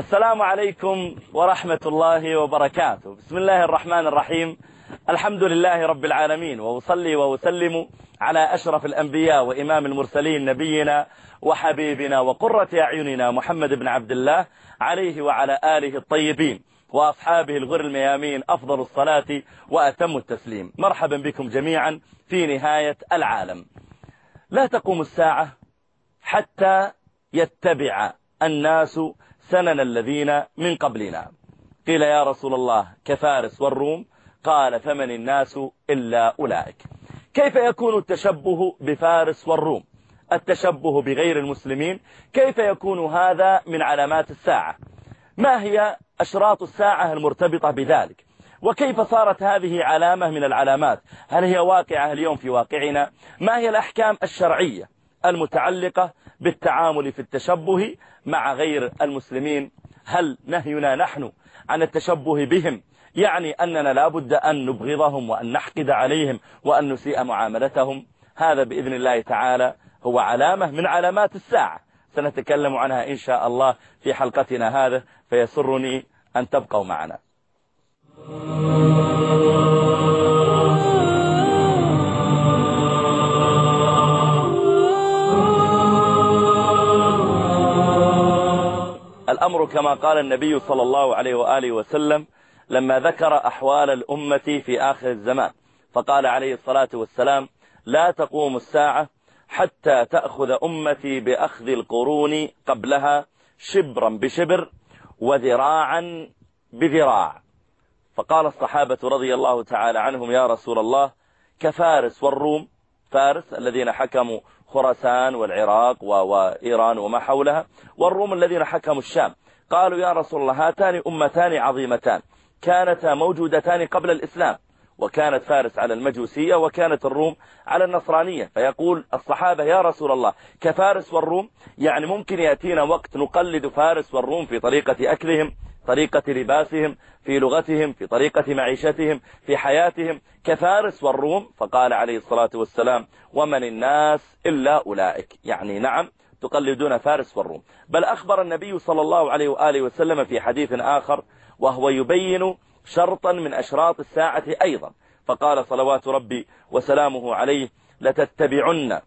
السلام عليكم ورحمة الله وبركاته. بسم الله الرحمن الرحيم. الحمد لله رب العالمين وأصلي وأسلم على أشرف الأنبياء وإمام المرسلين نبينا وحبيبنا وقرة أعيننا محمد بن عبد الله عليه وعلى آله الطيبين وأصحابه الغر الميامين أفضل الصلاة وأتم التسليم. مرحبا بكم جميعا في نهاية العالم. لا تقوم الساعة حتى يتبع الناس سنن الذين من قبلنا. قيل يا رسول الله كفارس والروم؟ قال فمن الناس إلا أولئك. كيف يكون التشبه بفارس والروم؟ التشبه بغير المسلمين؟ كيف يكون هذا من علامات الساعة؟ ما هي أشراط الساعة المرتبطة بذلك؟ وكيف صارت هذه علامة من العلامات؟ هل هي واقعة اليوم في واقعنا؟ ما هي الأحكام الشرعية؟ المتعلقة بالتعامل في التشبه مع غير المسلمين. هل نهينا نحن عن التشبه بهم؟ يعني أننا لا بد أن نبغضهم وأن نحقد عليهم وأن نسيء معاملتهم. هذا بإذن الله تعالى هو علامة من علامات الساعة. سنتكلم عنها إن شاء الله في حلقتنا هذا. فيسرني أن تبقوا معنا. الأمر كما قال النبي صلى الله عليه وآله وسلم لما ذكر أحوال الأمة في آخر الزمان فقال عليه الصلاة والسلام لا تقوم الساعة حتى تأخذ أمتي بأخذ القرون قبلها شبرا بشبر وذراعا بذراع. فقال الصحابة رضي الله تعالى عنهم يا رسول الله كفارس والروم فارس الذين حكموا خراسان والعراق وإيران وما حولها. والروم الذين حكموا الشام. قالوا يا رسول الله هاتان أمتان عظيمتان. كانتا موجودتان قبل الإسلام. وكانت فارس على المجوسية وكانت الروم على النصرانية. فيقول الصحابة يا رسول الله كفارس والروم يعني ممكن يأتينا وقت نقلد فارس والروم في طريقة أكلهم طريقة لباسهم في لغتهم في طريقة معيشتهم في حياتهم. كفارس والروم فقال عليه الصلاة والسلام ومن الناس إلا أولئك. يعني نعم تقلدون فارس والروم. بل أخبر النبي صلى الله عليه وآله وسلم في حديث آخر وهو يبين شرطا من أشراط الساعة أيضا. فقال صلوات ربي وسلامه عليه لتتبعن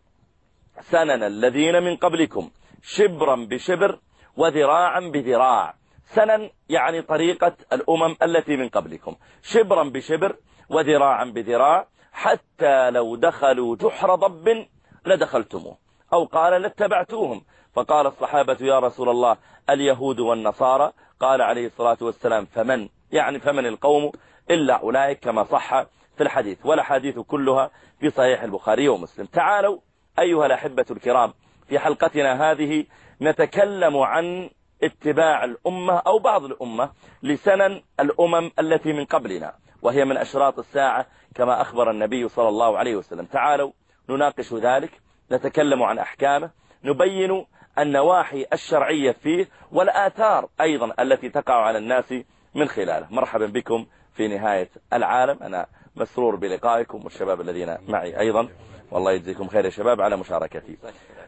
سنن الذين من قبلكم شبرا بشبر وذراعا بذراع. سنن يعني طريقة الأمم التي من قبلكم. شبرا بشبر وذراعا بذراع حتى لو دخلوا جحر ضب لدخلتموه أو قال لاتبعتوهم. فقال الصحابة يا رسول الله اليهود والنصارى؟ قال عليه الصلاة والسلام فمن يعني فمن القوم إلا أولئك كما صح في الحديث والأحاديث كلها في صحيح البخاري ومسلم. تعالوا أيها الأحبة الكرام في حلقتنا هذه نتكلم عن اتباع الأمة أو بعض الأمة لسنا الأمم التي من قبلنا وهي من أشراط الساعة كما أخبر النبي صلى الله عليه وسلم. تعالوا نناقش ذلك نتكلم عن أحكامه نبين النواحي الشرعية فيه والآثار أيضا التي تقع على الناس من خلاله مرحبا بكم في نهاية العالم. أنا مسرور بلقائكم والشباب الذين معي أيضا. والله يجزيكم خير يا شباب على مشاركتي.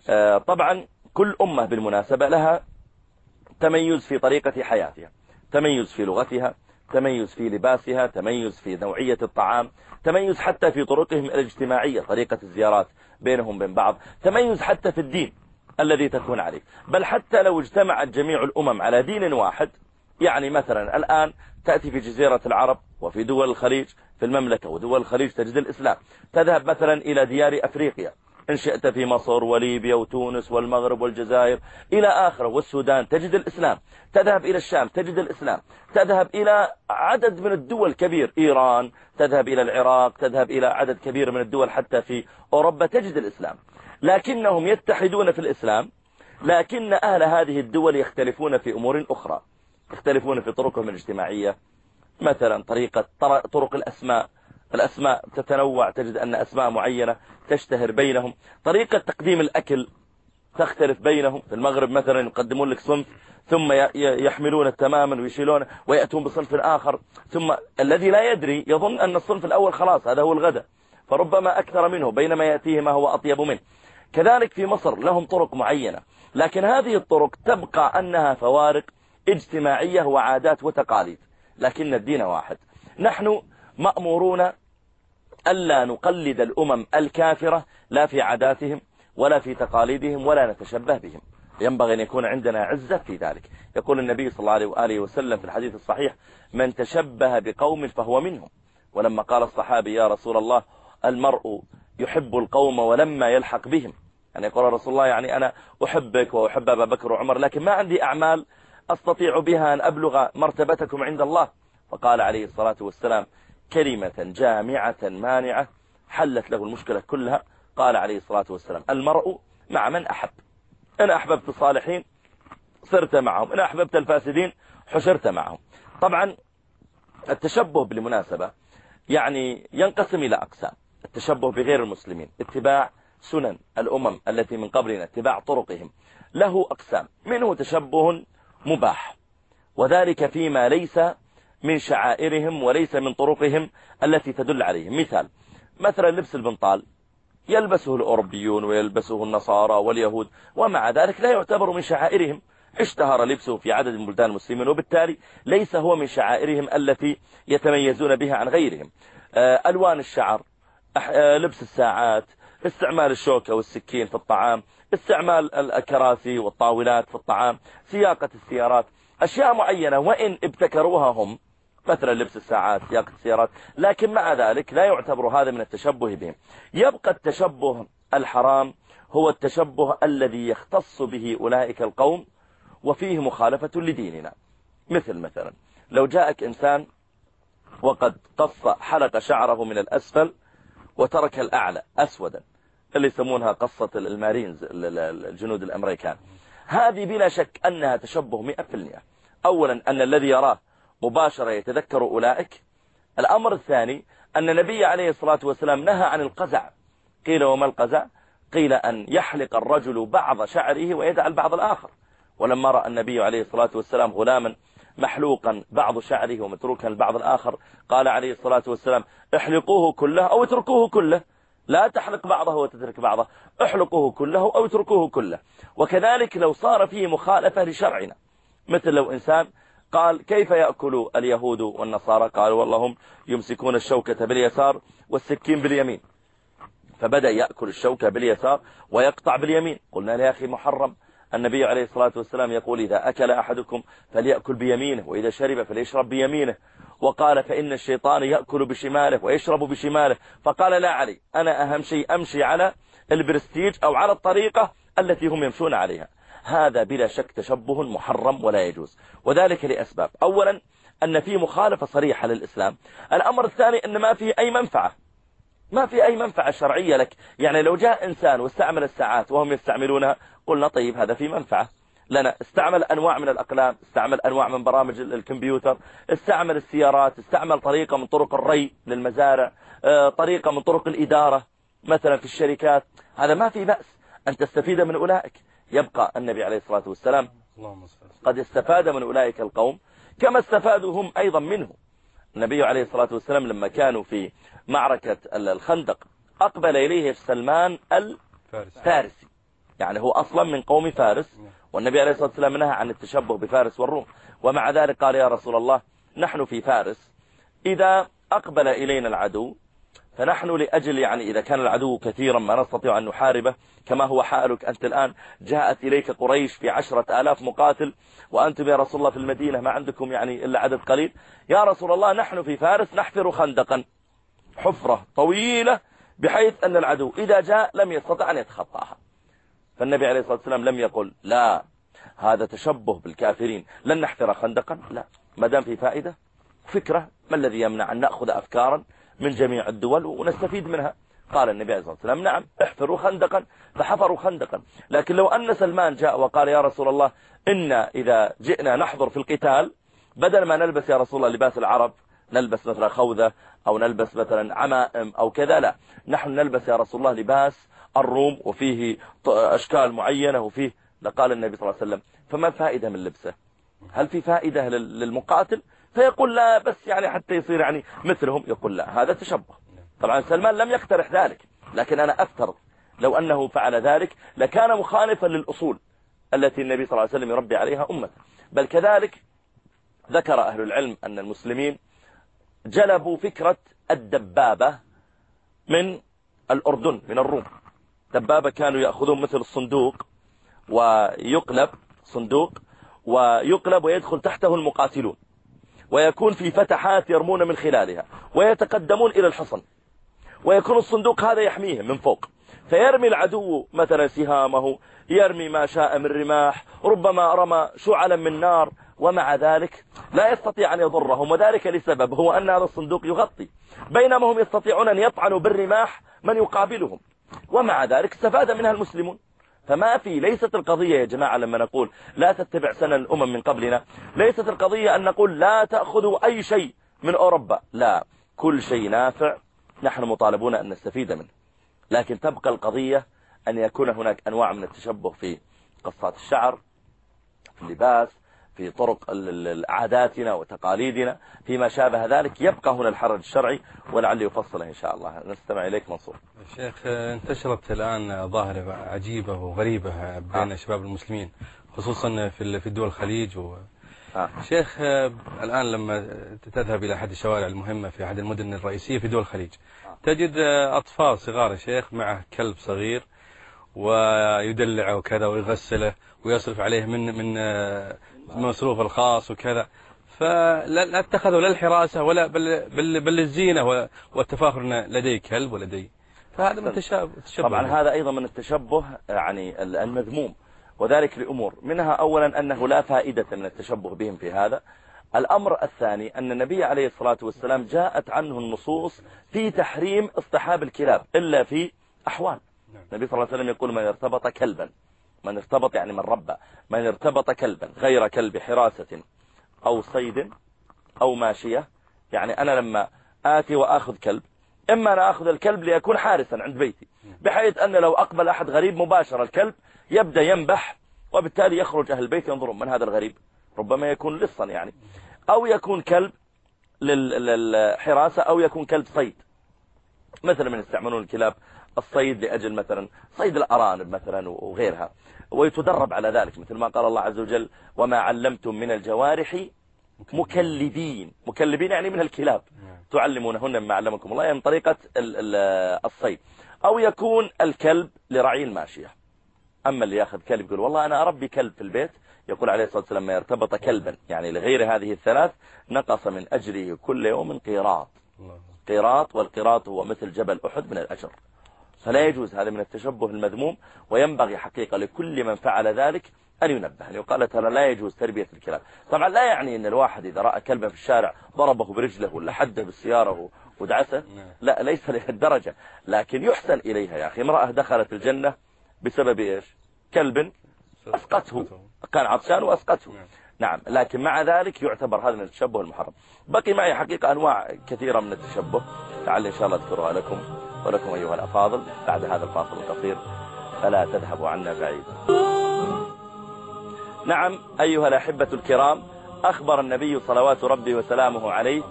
آه، طبعا كل أمة بالمناسبة لها تميز في طريقة حياتها تميز في لغتها تميز في لباسها تميز في نوعية الطعام تميز حتى في طرقهم الاجتماعية طريقة الزيارات بينهم بين بعض تميز حتى في الدين الذي تكون عليه. بل حتى لو اجتمعت جميع الأمم على دين واحد يعني مثلا الآن تأتي في جزيرة العرب وفي دول الخليج في المملكة ودول الخليج تجد الإسلام. تذهب مثلا إلى ديار أفريقيا. إن شئت في مصر وليبيا وتونس والمغرب والجزائر إلى آخره والسودان تجد الإسلام. تذهب إلى الشام تجد الإسلام. تذهب إلى عدد من الدول كبير إيران تذهب إلى العراق تذهب إلى عدد كبير من الدول حتى في أوروبا تجد الإسلام. لكنهم يتحدون في الإسلام لكن أهل هذه الدول يختلفون في أمور أخرى. يختلفون في طرقهم الاجتماعية. مثلا طريقة طرق الأسماء. الأسماء تتنوع تجد أن أسماء معينة تشتهر بينهم. طريقة تقديم الأكل تختلف بينهم. في المغرب مثلا يقدمون لك صنف ثم يحملونه تماما ويشيلونه ويأتون بصنف آخر. ثم الذي لا يدري يظن أن الصنف الأول خلاص هذا هو الغداء. فربما أكثر منه بينما يأتيه ما هو أطيب منه. كذلك في مصر لهم طرق معينة. لكن هذه الطرق تبقى أنها فوارق اجتماعية وعادات وتقاليد. لكن الدين واحد. نحن مأمورون ألا نقلد الأمم الكافرة لا في عاداتهم ولا في تقاليدهم ولا نتشبه بهم. ينبغي أن يكون عندنا عزة في ذلك. يقول النبي صلى الله عليه وآله وسلم في الحديث الصحيح من تشبه بقوم فهو منهم. ولما قال الصحابي يا رسول الله المرء يحب القوم ولما يلحق بهم. يعني يقول رسول الله يعني أنا أحبك وأحب أبا بكر وعمر لكن ما عندي أعمال أستطيع بها أن أبلغ مرتبتكم عند الله. فقال عليه الصلاة والسلام كلمة جامعة مانعة حلت له المشكلة كلها. قال عليه الصلاة والسلام المرء مع من أحب. إن أحببت الصالحين صرت معهم إن أحببت الفاسدين حشرت معهم. طبعا التشبه بالمناسبة يعني ينقسم إلى أقسام. التشبه بغير المسلمين اتباع سنن الأمم التي من قبلنا اتباع طرقهم له أقسام. منه تشبه مباح. وذلك فيما ليس من شعائرهم وليس من طرقهم التي تدل عليه. مثال مثلا لبس البنطال. يلبسه الأوروبيون ويلبسه النصارى واليهود ومع ذلك لا يعتبر من شعائرهم. اشتهر لبسه في عدد من بلدان المسلمين وبالتالي ليس هو من شعائرهم التي يتميزون بها عن غيرهم. آه، ألوان الشعر آه، لبس الساعات استعمال الشوكة والسكين في الطعام استعمال الكراسي والطاولات في الطعام سياقة السيارات أشياء معينة وإن ابتكروها هم مثلا لبس الساعات سياقة السيارات لكن مع ذلك لا يعتبر هذا من التشبه بهم يبقى التشبه الحرام هو التشبه الذي يختص به أولئك القوم وفيه مخالفة لديننا. مثل مثلا لو جاءك إنسان وقد قص حلق شعره من الأسفل وترك الأعلى أسودا اللي يسمونها قصة المارينز الجنود الأمريكان. هذه بلا شك أنها تشبه 100% أولا أن الذي يراه مباشرة يتذكر أولئك. الأمر الثاني أن النبي عليه الصلاة والسلام نهى عن القزع. قيل وما القزع؟ قيل أن يحلق الرجل بعض شعره ويدع البعض الآخر. ولما رأى النبي عليه الصلاة والسلام غلاما محلوقا بعض شعره ومتروكا البعض الآخر قال عليه الصلاة والسلام احلقوه كله أو اتركوه كله. لا تحلق بعضه وتترك بعضه. احلقوه كله أو اتركوه كله. وكذلك لو صار فيه مخالفة لشرعنا. مثل لو إنسان قال كيف يأكل اليهود والنصارى؟ قالوا والله هم يمسكون الشوكة باليسار والسكين باليمين. فبدأ يأكل الشوكة باليسار ويقطع باليمين. قلنا له يا أخي محرم. النبي عليه الصلاة والسلام يقول إذا أكل أحدكم فليأكل بيمينه وإذا شرب فليشرب بيمينه. وقال فإن الشيطان يأكل بشماله ويشرب بشماله. فقال لا علي أنا أهم شيء أمشي على البرستيج أو على الطريقة التي هم يمشون عليها. هذا بلا شك تشبه محرم ولا يجوز. وذلك لأسباب. أولا أن في مخالفة صريحة للإسلام. الأمر الثاني أن ما فيه أي منفعة. ما في أي منفعة شرعية لك. يعني لو جاء إنسان واستعمل الساعات وهم يستعملونها قلنا طيب هذا في منفعة. لنا استعمل أنواع من الأقلام استعمل أنواع من برامج الكمبيوتر استعمل السيارات استعمل طريقة من طرق الري للمزارع آه، طريقة من طرق الإدارة مثلا في الشركات. هذا ما في بأس. أن تستفيد من أولئك. يبقى النبي عليه الصلاة والسلام قد استفاد من أولئك القوم كما استفادوا هم أيضا منه. النبي عليه الصلاة والسلام لما كانوا في معركة الخندق. أقبل إليه سلمان الفارسي. يعني هو أصلا من قوم فارس والنبي عليه الصلاة والسلام نهى عن التشبه بفارس والروم. ومع ذلك قال يا رسول الله نحن في فارس. إذا أقبل إلينا العدو فنحن لأجل يعني إذا كان العدو كثيرا ما نستطيع أن نحاربه كما هو حالك أنت الآن جاءت إليك قريش في عشرة آلاف مقاتل وأنتم يا رسول الله في المدينة ما عندكم يعني إلا عدد قليل. يا رسول الله نحن في فارس نحفر خندقا. حفرة طويلة بحيث أن العدو إذا جاء لم يستطع أن يتخطاها. فالنبي عليه الصلاة والسلام لم يقل لا هذا تشبه بالكافرين. لن نحفر خندقا. لا. ما دام في فائدة فكرة ما الذي يمنع أن نأخذ أفكارا من جميع الدول ونستفيد منها؟ قال النبي عليه الصلاة والسلام نعم احفروا خندقا. فحفروا خندقا. لكن لو أن سلمان جاء وقال يا رسول الله إن إذا جئنا نحضر في القتال بدل ما نلبس يا رسول الله لباس العرب نلبس مثلا خوذة أو نلبس مثلا عمائم أو كذا لا. نحن نلبس يا رسول الله لباس الروم وفيه أشكال معينة وفيه لقال النبي صلى الله عليه وسلم. فما الفائدة من لبسه؟ هل في فائدة للمقاتل؟ فيقول لا بس يعني حتى يصير يعني مثلهم يقول لا. هذا تشبه. طبعا سلمان لم يقترح ذلك لكن أنا أفترض لو أنه فعل ذلك لكان مخالفا للأصول التي النبي صلى الله عليه وسلم يربي عليها أمة بل كذلك ذكر أهل العلم أن المسلمين جلبوا فكرة الدبابة من الأردن من الروم. دبابة كانوا يأخذون مثل الصندوق ويقلب صندوق ويقلب ويدخل تحته المقاتلون. ويكون في فتحات يرمون من خلالها ويتقدمون إلى الحصن. ويكون الصندوق هذا يحميهم من فوق. فيرمي العدو مثلا سهامه يرمي ما شاء من رماح ربما رمى شعلا من نار. ومع ذلك لا يستطيع أن يضرهم وذلك لسبب هو أن هذا الصندوق يغطي. بينما هم يستطيعون أن يطعنوا بالرماح من يقابلهم. ومع ذلك استفاد منها المسلمون. فما في ليست القضية يا جماعة لما نقول لا تتبع سنة الأمم من قبلنا ليست القضية أن نقول لا تأخذوا أي شيء من أوروبا. لا كل شيء نافع نحن مطالبون أن نستفيد منه. لكن تبقى القضية أن يكون هناك أنواع من التشبه في قصات الشعر في اللباس في طرق عاداتنا وتقاليدنا فيما شابه ذلك يبقى هنا الحرج الشرعي ولعلي يفصله إن شاء الله. نستمع إليك منصور. شيخ انتشرت الآن ظاهرة عجيبة وغريبة بين آه. شباب المسلمين خصوصا في الدول الخليج و... آه. شيخ الآن لما تذهب إلى أحد الشوارع المهمة في أحد المدن الرئيسية في دول الخليج آه. تجد أطفال صغار شيخ مع كلب صغير ويدلعه وكذا ويغسله ويصرف عليه من من المصروف الخاص وكذا. فلا اتخذوا لا الحراسة ولا بل, بل, بل الزينة والتفاخر لدي كلب ولدي. فهذا من التشبه. طبعا هذا أيضا من التشبه يعني المذموم. وذلك لأمور. منها أولا أنه لا فائدة من التشبه بهم في هذا. الأمر الثاني أن النبي عليه الصلاة والسلام جاءت عنه النصوص في تحريم اصطحاب الكلاب إلا في أحوال. نعم. النبي صلى الله عليه وسلم يقول من ارتبط كلبا من ارتبط يعني من ربى من ارتبط كلبا غير كلب حراسة أو صيد أو ماشية. يعني أنا لما آتي وآخذ كلب إما أنا أخذ الكلب ليكون حارسا عند بيتي بحيث أن لو أقبل أحد غريب مباشرة الكلب يبدأ ينبح وبالتالي يخرج أهل البيت ينظرون من هذا الغريب. ربما يكون لصا يعني. أو يكون كلب للحراسة أو يكون كلب صيد. مثلا من يستعملون الكلاب الصيد لأجل مثلا صيد الأرانب مثلا وغيرها. ويتدرب على ذلك مثل ما قال الله عز وجل وما علمتم من الجوارح مكلبين. مكلبين. يعني من الكلاب. نعم. تعلمونهن مما علمكم الله من طريقة الصيد. أو يكون الكلب لرعي الماشية. أما اللي يأخذ كلب يقول والله أنا أربي كلب في البيت يقول عليه الصلاة والسلام ما ارتبط كلبا. يعني لغير هذه الثلاث نقص من أجره كل يوم قيراط قيراط والقيراط هو مثل جبل أحد من الأجر. فلا يجوز هذا من التشبه المذموم وينبغي حقيقة لكل من فعل ذلك أن ينبه. يعني أن يقال ترى لا يجوز تربية الكلاب. طبعا لا يعني أن الواحد إذا رأى كلبا في الشارع ضربه برجله ولا حده بالسيارة ودعسه نعم. لا ليس لهالدرجة لكن يحسن إليها. يا أخي امرأة دخلت الجنة بسبب إيش؟ كلب أسقطه. كان عطشان وأسقطه. نعم. نعم. لكن مع ذلك يعتبر هذا من التشبه المحرم. بقي معي حقيقة أنواع كثيرة من التشبه. تعالي إن شاء الله أذكرها لكم ولكم أيها الأفاضل بعد هذا الفاصل القصير. فلا تذهبوا عنا بعيدا نعم أيها الأحبة الكرام أخبر النبي صلوات ربي وسلامه عليه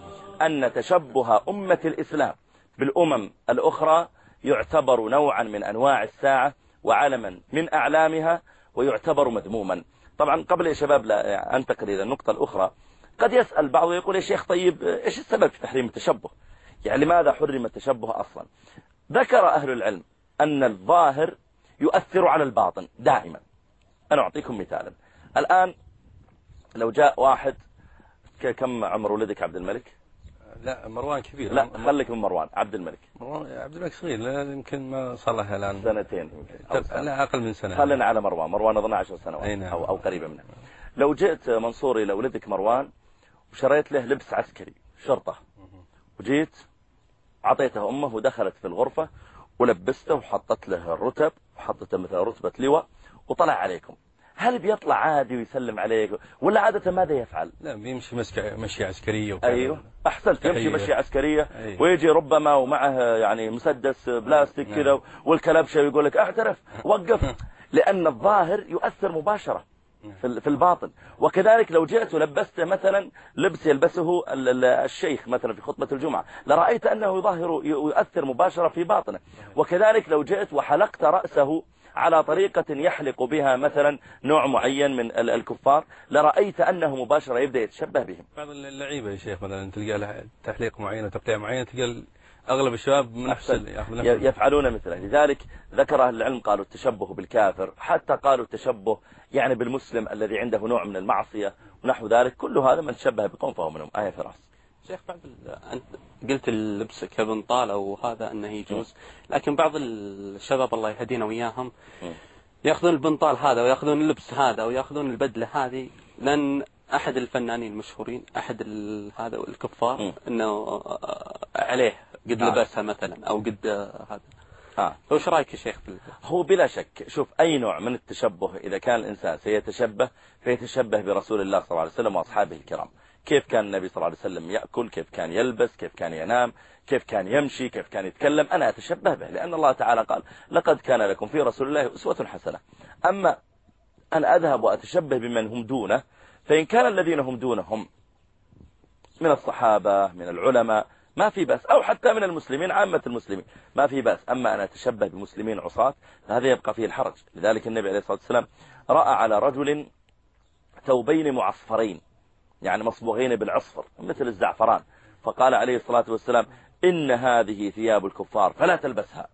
أن تشبه أمة الإسلام بالأمم الأخرى يعتبر نوعا من أنواع الساعة وعلما من أعلامها ويعتبر مذموما. طبعا قبل يا شباب لا انتقل إلى النقطة الأخرى قد يسأل بعض ويقول يا شيخ طيب إيش السبب في تحريم التشبه؟ يعني لماذا حرم التشبه أصلا؟ ذكر أهل العلم أن الظاهر يؤثر على الباطن دائما. أنا أعطيكم مثالا. الآن لو جاء واحد كم عمر ولدك عبد الملك؟ لا مروان كبير. لا خليك من مروان عبد الملك. مروان عبد الملك صغير لا يمكن ما صلح الآن. سنتين لا أقل من سنة. خلينا على مروان. مروان أظن 10 سنوات نعم. أو أو قريبة منه. لو جئت منصور إلى ولدك مروان وشريت له لبس عسكري شرطة. وجيت اعطيته أمه ودخلت في الغرفة ولبسته وحطت له الرتب وحطت مثلا رتبة لواء وطلع عليكم. هل بيطلع عادي ويسلم عليك؟ ولا عادة ماذا يفعل؟ لا بيمشي مشي عسكرية وكذا. أيوه أحسنت يمشي أيوه. مشي عسكرية. أيوه. ويجي ربما ومعه يعني مسدس بلاستيك نعم. كذا والكلبشة يقول لك اعترف وقف. لأن الظاهر يؤثر مباشرة نعم. في الباطن. وكذلك لو جئت ولبست مثلا لبس يلبسه الشيخ مثلا في خطبة الجمعة لرأيت أنه يظهر يؤثر مباشرة في باطنه. نعم. وكذلك لو جئت وحلقت رأسه على طريقة يحلق بها مثلا نوع معين من الكفار لرأيت أنه مباشرة يبدأ يتشبه بهم. بعض اللعيبة يا شيخ مثلا تلقى لها تحليق معين وتقطيع معين تلقى أغلب الشباب من نفس يفعلون مثله. لذلك ذكر أهل العلم قالوا التشبه بالكافر. حتى قالوا التشبه يعني بالمسلم الذي عنده نوع من المعصية ونحو ذلك. كل هذا من تشبه بقوم فهو منهم. آية فراس. شيخ بعد أنت قلت اللبس كابن أو هذا أنه يجوز. لكن بعض الشباب الله يهدينا وياهم. يأخذون البنطال هذا ويأخذون اللبس هذا ويأخذون البدلة هذه. لأن أحد الفنانين المشهورين أحد هذا الكفار أنه عليه قد نعم. لبسها مثلا أو قد هذا. ها. وش رأيك يا شيخ هو بلا شك شوف أي نوع من التشبه إذا كان الإنسان سيتشبه فيتشبه برسول الله صلى الله عليه وسلم وأصحابه الكرام. كيف كان النبي صلى الله عليه وسلم يأكل كيف كان يلبس كيف كان ينام كيف كان يمشي كيف كان يتكلم. أنا أتشبه به لأن الله تعالى قال لقد كان لكم في رسول الله أسوة حسنة. أما أن أذهب وأتشبه بمن هم دونه فإن كان الذين هم دونهم من الصحابة من العلماء ما في بأس. أو حتى من المسلمين عامة المسلمين ما في بأس. أما أن أتشبه بمسلمين عصاة فهذا يبقى فيه الحرج. لذلك النبي عليه الصلاة والسلام رأى على رجل ثوبين معصفرين. يعني مصبوغين بالعصفر مثل الزعفران. فقال عليه الصلاة والسلام إن هذه ثياب الكفار فلا تلبسها.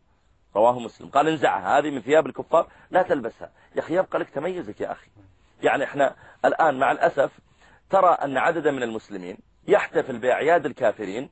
رواه مسلم. قال انزعها هذه من ثياب الكفار لا تلبسها. يا أخي يبقى لك تميزك يا أخي. يعني إحنا الآن مع الأسف ترى أن عددا من المسلمين يحتفل بأعياد الكافرين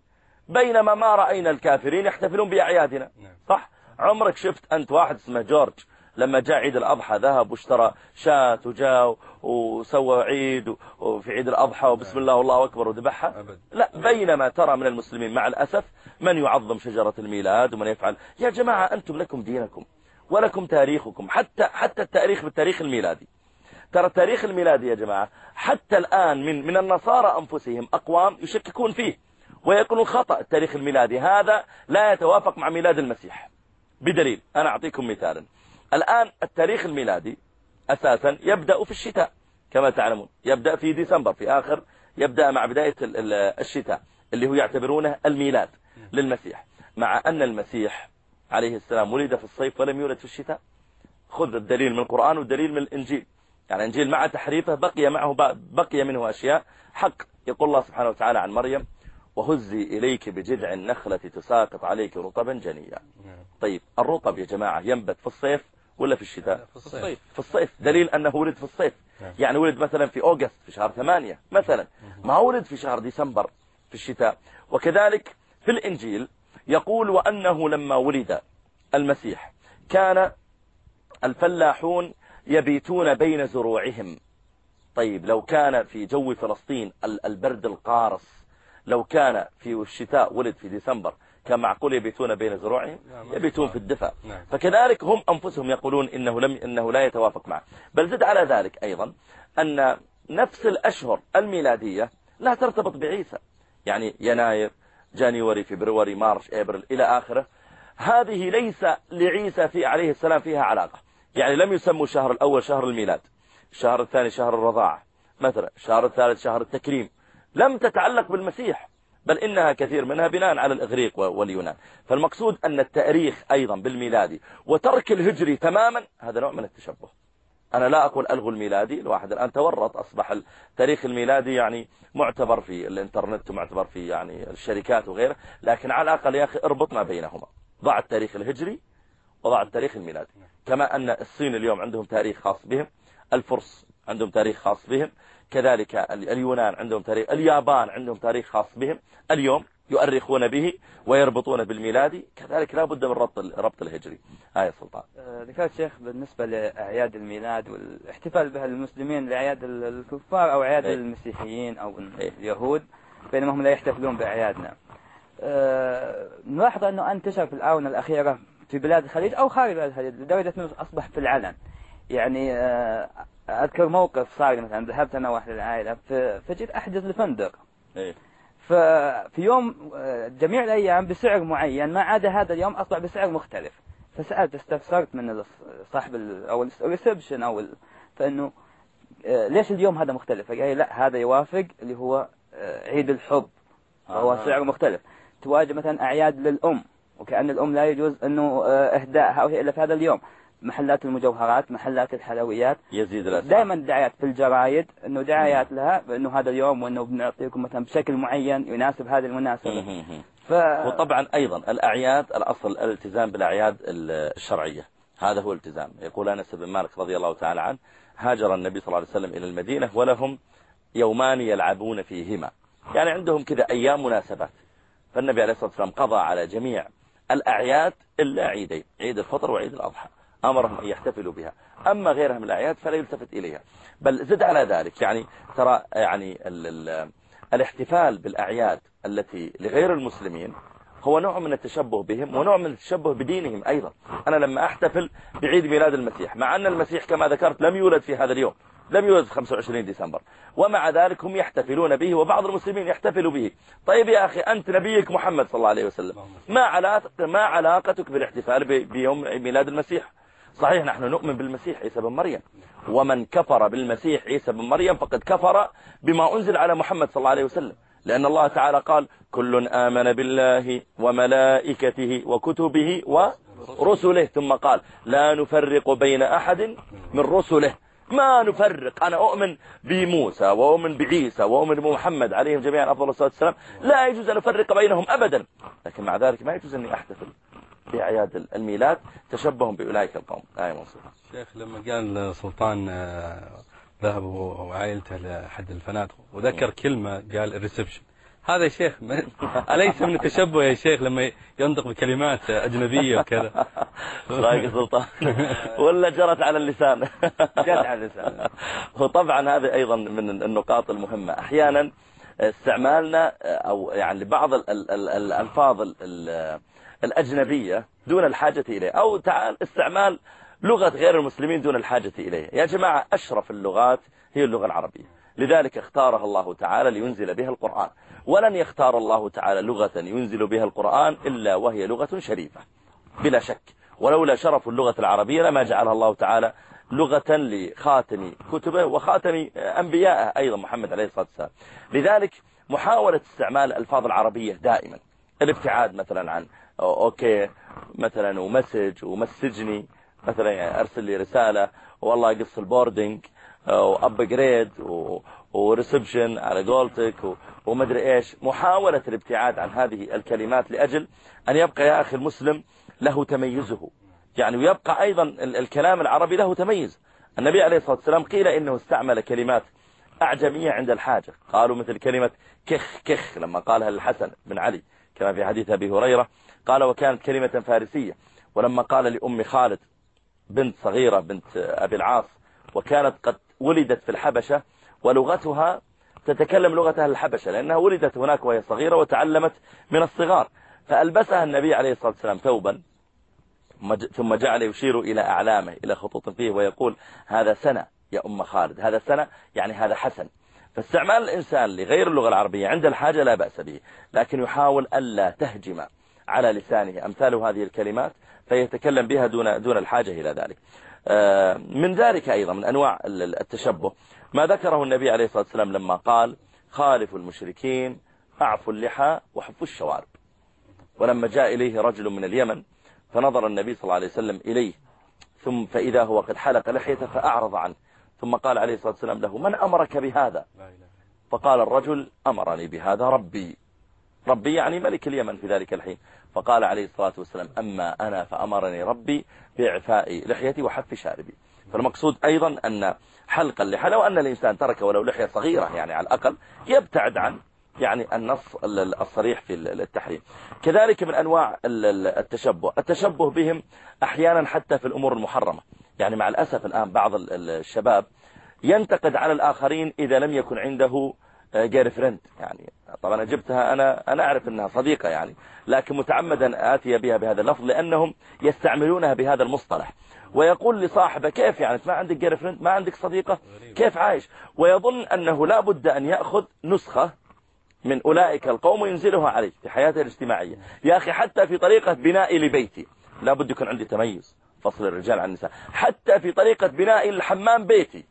بينما ما رأينا الكافرين يحتفلون بأعيادنا. نعم. صح؟ عمرك شفت أنت واحد اسمه جورج؟ لما جاء عيد الأضحى ذهب واشترى شاة وجاو وسوى عيد وفي عيد الأضحى وبسم نعم. الله والله أكبر وذبحها. لا بينما ترى من المسلمين مع الأسف من يعظم شجرة الميلاد ومن يفعل. يا جماعة أنتم لكم دينكم ولكم تاريخكم. حتى حتى التاريخ بالتاريخ الميلادي. ترى التاريخ الميلادي يا جماعة حتى الآن من من النصارى أنفسهم أقوام يشككون فيه ويكون خطأ التاريخ الميلادي هذا لا يتوافق مع ميلاد المسيح. بدليل أنا أعطيكم مثالا. الآن التاريخ الميلادي أساسا يبدأ في الشتاء كما تعلمون. يبدأ في ديسمبر في آخر يبدأ مع بداية الشتاء اللي هو يعتبرونه الميلاد للمسيح. مع أن المسيح عليه السلام ولد في الصيف ولم يولد في الشتاء خذ الدليل من القرآن والدليل من الإنجيل. يعني الإنجيل مع تحريفه بقي معه بقي منه أشياء. حق يقول الله سبحانه وتعالى عن مريم وهزي إليك بجذع النخلة تساقط عليك رطبا جنيا. نعم. طيب الرطب يا جماعة ينبت في الصيف ولا في الشتاء؟ في الصيف. في الصيف. دليل أنه ولد في الصيف. يعني ولد مثلا في أوغست في شهر ثمانية مثلا. ما ولد في شهر ديسمبر في الشتاء؟ وكذلك في الإنجيل يقول وأنه لما ولد المسيح كان الفلاحون يبيتون بين زروعهم. طيب لو كان في جو فلسطين البرد القارص لو كان في الشتاء ولد في ديسمبر كما معقول يبيتون بين زروعهم يبيتون في الدفا فكذلك هم أنفسهم يقولون إنه, لم إنه لا يتوافق معه. بل زد على ذلك أيضا أن نفس الأشهر الميلادية لا ترتبط بعيسى. يعني يناير جانيوري فبروري مارش إبريل إلى آخره. هذه ليس لعيسى في عليه السلام فيها علاقة. يعني لم يسموا الشهر الأول شهر الميلاد. الشهر الثاني شهر الرضاعة مثلا. الشهر الثالث شهر التكريم. لم تتعلق بالمسيح. بل إنها كثير منها بناء على الإغريق واليونان. فالمقصود أن التأريخ أيضا بالميلادي. وترك الهجري تماما هذا نوع من التشبه. أنا لا أقول ألغوا الميلادي الواحد الآن تورط أصبح التاريخ الميلادي يعني معتبر في الإنترنت ومعتبر في يعني الشركات وغيره. لكن على الأقل يا أخي اربطنا بينهما. ضع التاريخ الهجري وضع التاريخ الميلادي. كما أن الصين اليوم عندهم تاريخ خاص بهم الفرس عندهم تاريخ خاص بهم كذلك اليونان عندهم تاريخ اليابان عندهم تاريخ خاص بهم. اليوم يؤرخون به ويربطون بالميلادي كذلك لا بد من ربط الربط الهجري. آية سلطان ذكرت آه، شيخ بالنسبة لأعياد الميلاد والاحتفال بها المسلمين لأعياد الكفار أو أعياد إيه. المسيحيين أو إيه. اليهود بينما هم لا يحتفلون بأعيادنا. آه، نلاحظ أنه أنتشر في الآونة الأخيرة في بلاد الخليج أو خارج بلاد الخليج لدرجة أنه أصبح في العلن. يعني آه، أذكر موقف صار مثلا ذهبت أنا واحد العائله فجيت أحجز لفندق إيه. ففي يوم آه، جميع الأيام بسعر معين ما عدا هذا اليوم أطلع بسعر مختلف. فسألت استفسرت من صاحب أو الريسبشن أو فإنه آه، ليش اليوم هذا مختلف؟ قال لا هذا يوافق اللي هو عيد الحب. فهو آه. سعر مختلف. تواجه مثلا أعياد للأم وكأن الأم لا يجوز إنه اهدائها وهي إلا في هذا اليوم. محلات المجوهرات محلات الحلويات. يزيد الأسعار. دائما دعايات في الجرايد إنه دعايات لها بانه هذا اليوم وإنه بنعطيكم مثلا بشكل معين يناسب هذه المناسبة. ف... وطبعا أيضا الأعياد الأصل الالتزام بالأعياد الشرعية. هذا هو الالتزام. يقول أنس بن مالك رضي الله تعالى عنه هاجر النبي صلى الله عليه وسلم إلى المدينة ولهم يومان يلعبون فيهما. يعني عندهم كذا أيام مناسبات. فالنبي عليه الصلاة والسلام قضى على جميع الأعياد إلا عيدين عيد الفطر وعيد الأضحى. أمرهم أن يحتفلوا بها. أما غيرها من الأعياد فلا يلتفت إليها. بل زد على ذلك. يعني ترى يعني ال ال الاحتفال بالأعياد التي لغير المسلمين هو نوع من التشبه بهم ونوع من التشبه بدينهم أيضا. أنا لما أحتفل بعيد ميلاد المسيح مع أن المسيح كما ذكرت لم يولد في هذا اليوم لم يولد في 25 ديسمبر. ومع ذلك هم يحتفلون به وبعض المسلمين يحتفلوا به. طيب يا أخي أنت نبيك محمد صلى الله عليه وسلم ما علاقتك بالاحتفال بيوم ميلاد المسيح؟ صحيح نحن نؤمن بالمسيح عيسى بن مريم. ومن كفر بالمسيح عيسى بن مريم فقد كفر بما أنزل على محمد صلى الله عليه وسلم. لأن الله تعالى قال كل آمن بالله وملائكته وكتبه ورسله. ثم قال لا نفرق بين أحد من رسله. ما نفرق. أنا أؤمن بموسى وأؤمن بعيسى وأؤمن بمحمد عليهم جميعا أفضل الصلاة والسلام. لا يجوز أن أفرق بينهم أبدا. لكن مع ذلك ما يجوز أني أحتفل. في أعياد الميلاد. تشبههم بأولئك القوم. آه، آية منصورة شيخ لما قال سلطان آه، ذهب وعائلته لحد الفنادق وذكر كلمة قال الريسبشن هذا يا شيخ أليس من التشبه يا شيخ لما ينطق بكلمات أجنبية وكذا؟ رايق سلطان. ولا جرت على اللسان. جرت على اللسان. وطبعا هذا أيضا من النقاط المهمة. أحيانا استعمالنا آه، أو يعني لبعض الألفاظ الأجنبية دون الحاجة إليه أو تعال استعمال لغة غير المسلمين دون الحاجة إليه. يا جماعة أشرف اللغات هي اللغة العربية. لذلك اختارها الله تعالى لينزل بها القرآن. ولن يختار الله تعالى لغة ينزل بها القرآن إلا وهي لغة شريفة بلا شك. ولولا شرف اللغة العربية لما جعلها الله تعالى لغة لخاتم كتبه وخاتم أنبياءه أيضا محمد عليه الصلاة والسلام. لذلك محاولة استعمال الألفاظ العربية دائما الابتعاد مثلا عن أو okay مثلا و message ومسجني مثلا يعني أرسل لي رسالة والله قص ال boarding و upgrade و reception على قولتك ومدري إيش. محاولة الابتعاد عن هذه الكلمات لأجل أن يبقى يا أخي المسلم له تميزه. يعني ويبقى أيضا الكلام العربي له تميز. النبي عليه الصلاة والسلام قيل إنه استعمل كلمات أعجمية عند الحاجة. قالوا مثل كلمة كخ كخ لما قالها الحسن بن علي. كما في حديث أبي هريرة قال وكانت كلمة فارسية ولما قال لأم خالد بنت صغيرة بنت أبي العاص وكانت قد ولدت في الحبشة ولغتها تتكلم لغتها الحبشة لأنها ولدت هناك وهي صغيرة وتعلمت من الصغار فألبسها النبي عليه الصلاة والسلام ثوبا ثم جعل يشير إلى أعلامه إلى خطوط فيه ويقول هذا سنة يا أم خالد هذا سنة يعني هذا حسن. فاستعمال الإنسان لغير اللغة العربية عند الحاجة لا بأس به لكن يحاول ألا تهجم على لسانه أمثال هذه الكلمات فيتكلم بها دون دون الحاجة إلى ذلك. آه، من ذلك أيضا من أنواع التشبه. ما ذكره النبي عليه الصلاة والسلام لما قال خالف المشركين أعفوا اللحى وحفوا الشوارب ولما جاء إليه رجل من اليمن فنظر النبي صلى الله عليه وسلم إليه ثم فإذا هو قد حلق لحيته فأعرض عنه. ثم قال عليه الصلاة والسلام له من أمرك بهذا؟ فقال الرجل أمرني بهذا ربي. ربي يعني ملك اليمن في ذلك الحين. فقال عليه الصلاة والسلام أما أنا فأمرني ربي بإعفاء لحيتي وحف شاربي. فالمقصود أيضا أن حلق اللحى لو أن الإنسان ترك ولو لحية صغيرة يعني على الأقل يبتعد عن يعني النص الصريح في التحريم. كذلك من أنواع التشبه. التشبه بهم أحيانا حتى في الأمور المحرمة. يعني مع الأسف الآن بعض الشباب ينتقد على الآخرين إذا لم يكن عنده آه، جير فريند يعني طبعا جبتها أنا أنا أعرف أنها صديقة يعني لكن متعمدا آتي بها بهذا اللفظ لأنهم يستعملونها بهذا المصطلح. ويقول لصاحبه كيف يعني؟ ما عندك girlfriend ما عندك صديقة؟ كيف عايش؟ ويظن أنه لا بد أن يأخذ نسخة من أولئك القوم ينزلها عليك في حياته الاجتماعية. يا أخي حتى في طريقة بنائي لبيتي لا بد يكون عندي تميز. فصل الرجال عن النساء. حتى في طريقة بناء الحمام بيتي.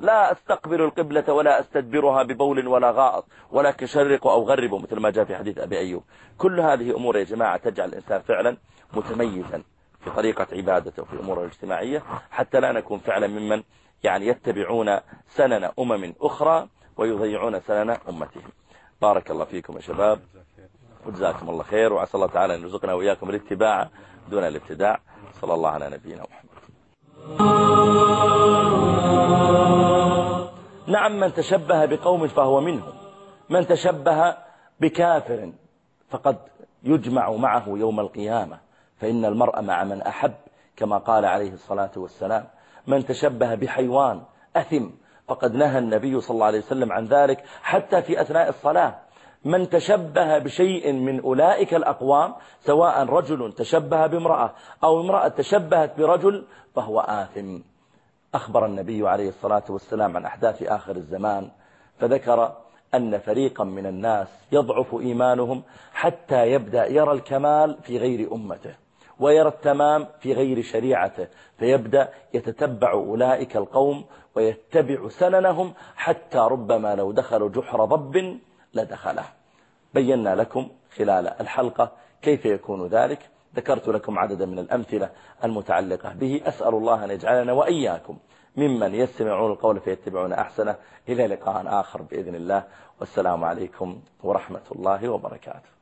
لا أستقبل القبلة ولا أستدبرها ببول ولا غائط ولكن شرق أو غرب مثل ما جاء في حديث أبي أيوب. كل هذه أمور يا جماعة تجعل الإنسان فعلا متميزا في طريقة عبادته وفي أموره الاجتماعية حتى لا نكون فعلا ممن يعني يتبعون سنن أمم أخرى ويضيعون سنن أمتهم. بارك الله فيكم يا شباب. وجزاكم الله خير وعسى الله تعالى أن يرزقنا وإياكم الاتباع دون الابتداع. وصلى الله على نبينا محمد. نعم من تشبه بقوم فهو منهم. من تشبه بكافر فقد يجمع معه يوم القيامة. فإن المرأة مع من أحب كما قال عليه الصلاة والسلام. من تشبه بحيوان أثم فقد نهى النبي صلى الله عليه وسلم عن ذلك حتى في أثناء الصلاة. من تشبه بشيء من أولئك الأقوام سواء رجل تشبه بامرأة أو امرأة تشبهت برجل فهو آثم. أخبر النبي عليه الصلاة والسلام عن أحداث آخر الزمان فذكر أن فريقا من الناس يضعف إيمانهم حتى يبدأ يرى الكمال في غير أمته ويرى التمام في غير شريعته فيبدأ يتتبع أولئك القوم ويتبع سننهم حتى ربما لو دخلوا جحر ضب لدخله بينا لكم خلال الحلقة كيف يكون ذلك. ذكرت لكم عددا من الأمثلة المتعلقة به. أسأل الله أن يجعلنا وإياكم ممن يستمعون القول فيتبعون أحسنه. إلى لقاء آخر بإذن الله. والسلام عليكم ورحمة الله وبركاته.